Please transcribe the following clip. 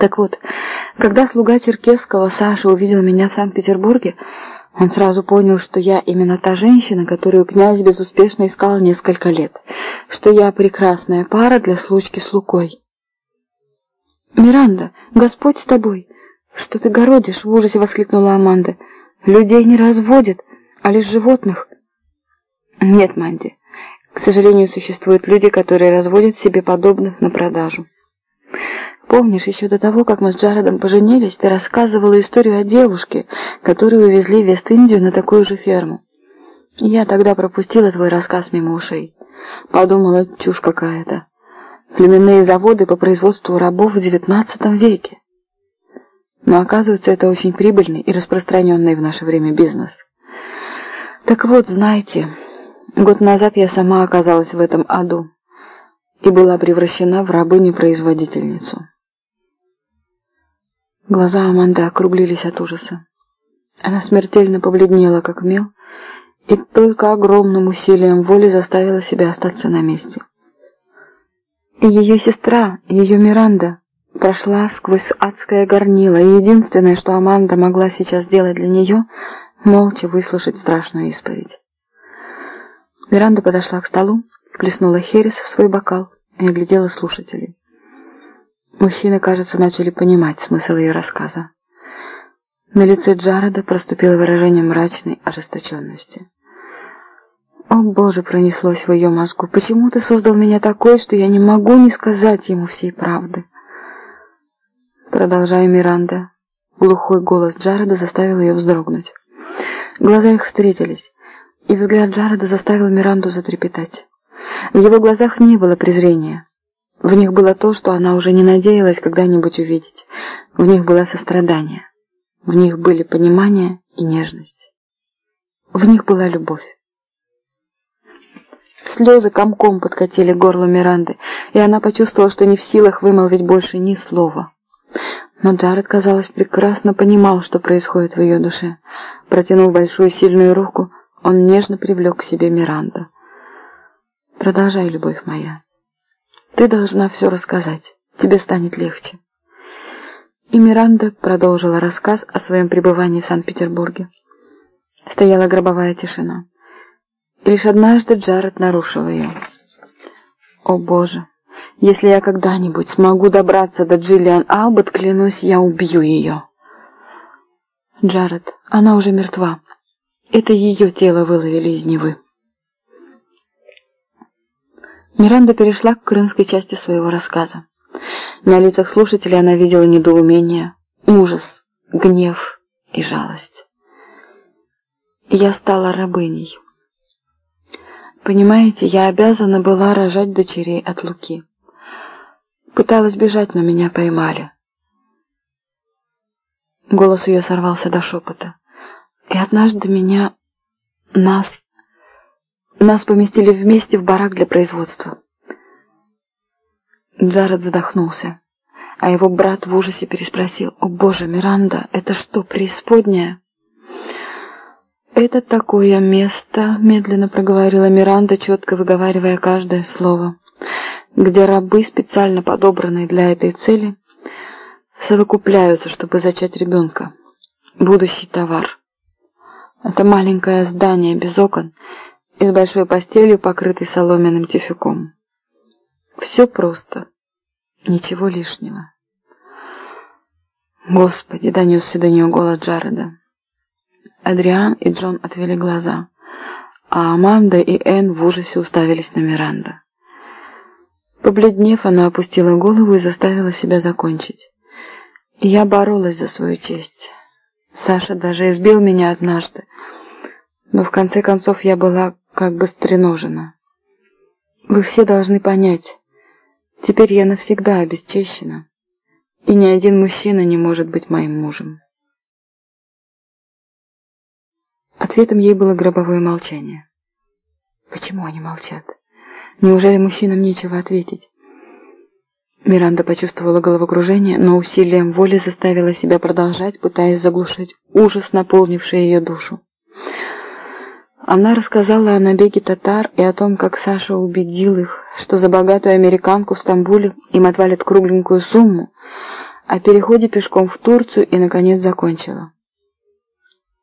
Так вот, когда слуга Черкесского Саша увидел меня в Санкт-Петербурге, он сразу понял, что я именно та женщина, которую князь безуспешно искал несколько лет, что я прекрасная пара для случки с Лукой. «Миранда, Господь с тобой! Что ты городишь?» — в ужасе воскликнула Аманда. «Людей не разводят, а лишь животных». «Нет, Манди, к сожалению, существуют люди, которые разводят себе подобных на продажу». Помнишь, еще до того, как мы с Джаредом поженились, ты рассказывала историю о девушке, которую увезли в Вест-Индию на такую же ферму. Я тогда пропустила твой рассказ мимо ушей. Подумала, чушь какая-то. Племенные заводы по производству рабов в XIX веке. Но оказывается, это очень прибыльный и распространенный в наше время бизнес. Так вот, знаете, год назад я сама оказалась в этом аду и была превращена в рабыню-производительницу. Глаза Аманды округлились от ужаса. Она смертельно побледнела, как мел, и только огромным усилием воли заставила себя остаться на месте. Ее сестра, ее Миранда, прошла сквозь адское горнило, и единственное, что Аманда могла сейчас сделать для нее, молча выслушать страшную исповедь. Миранда подошла к столу, плеснула херес в свой бокал и оглядела слушателей. Мужчины, кажется, начали понимать смысл ее рассказа. На лице Джареда проступило выражение мрачной ожесточенности. «О, Боже!» — пронеслось в ее мозгу. «Почему ты создал меня такой, что я не могу не сказать ему всей правды?» Продолжая Миранда. Глухой голос Джареда заставил ее вздрогнуть. Глаза их встретились, и взгляд Джареда заставил Миранду затрепетать. В его глазах не было презрения. В них было то, что она уже не надеялась когда-нибудь увидеть. В них было сострадание. В них были понимание и нежность. В них была любовь. Слезы комком подкатили горло Миранды, и она почувствовала, что не в силах вымолвить больше ни слова. Но Джаред, казалось, прекрасно понимал, что происходит в ее душе. Протянув большую сильную руку, он нежно привлек к себе Миранду. «Продолжай, любовь моя». Ты должна все рассказать. Тебе станет легче. И Миранда продолжила рассказ о своем пребывании в Санкт-Петербурге. Стояла гробовая тишина. И лишь однажды Джаред нарушил ее. «О боже, если я когда-нибудь смогу добраться до Джиллиан Албот, клянусь, я убью ее». «Джаред, она уже мертва. Это ее тело выловили из Невы». Миранда перешла к крымской части своего рассказа. На лицах слушателей она видела недоумение, ужас, гнев и жалость. Я стала рабыней. Понимаете, я обязана была рожать дочерей от Луки. Пыталась бежать, но меня поймали. Голос ее сорвался до шепота. И однажды меня, нас, нас поместили вместе в барак для производства. Джаред задохнулся, а его брат в ужасе переспросил, «О боже, Миранда, это что, преисподняя?» «Это такое место», — медленно проговорила Миранда, четко выговаривая каждое слово, «где рабы, специально подобранные для этой цели, совокупляются, чтобы зачать ребенка, будущий товар. Это маленькое здание без окон — и с большой постелью, покрытой соломенным тюфяком. Все просто. Ничего лишнего. Господи, донесся до нее голос Джареда. Адриан и Джон отвели глаза, а Аманда и Энн в ужасе уставились на Миранду. Побледнев, она опустила голову и заставила себя закончить. Я боролась за свою честь. Саша даже избил меня однажды, но в конце концов я была как бы стреножена. Вы все должны понять, теперь я навсегда обесчещена, и ни один мужчина не может быть моим мужем. Ответом ей было гробовое молчание. Почему они молчат? Неужели мужчинам нечего ответить? Миранда почувствовала головокружение, но усилием воли заставила себя продолжать, пытаясь заглушить ужас, наполнивший ее душу. Она рассказала о набеге татар и о том, как Саша убедил их, что за богатую американку в Стамбуле им отвалят кругленькую сумму, о переходе пешком в Турцию и, наконец, закончила.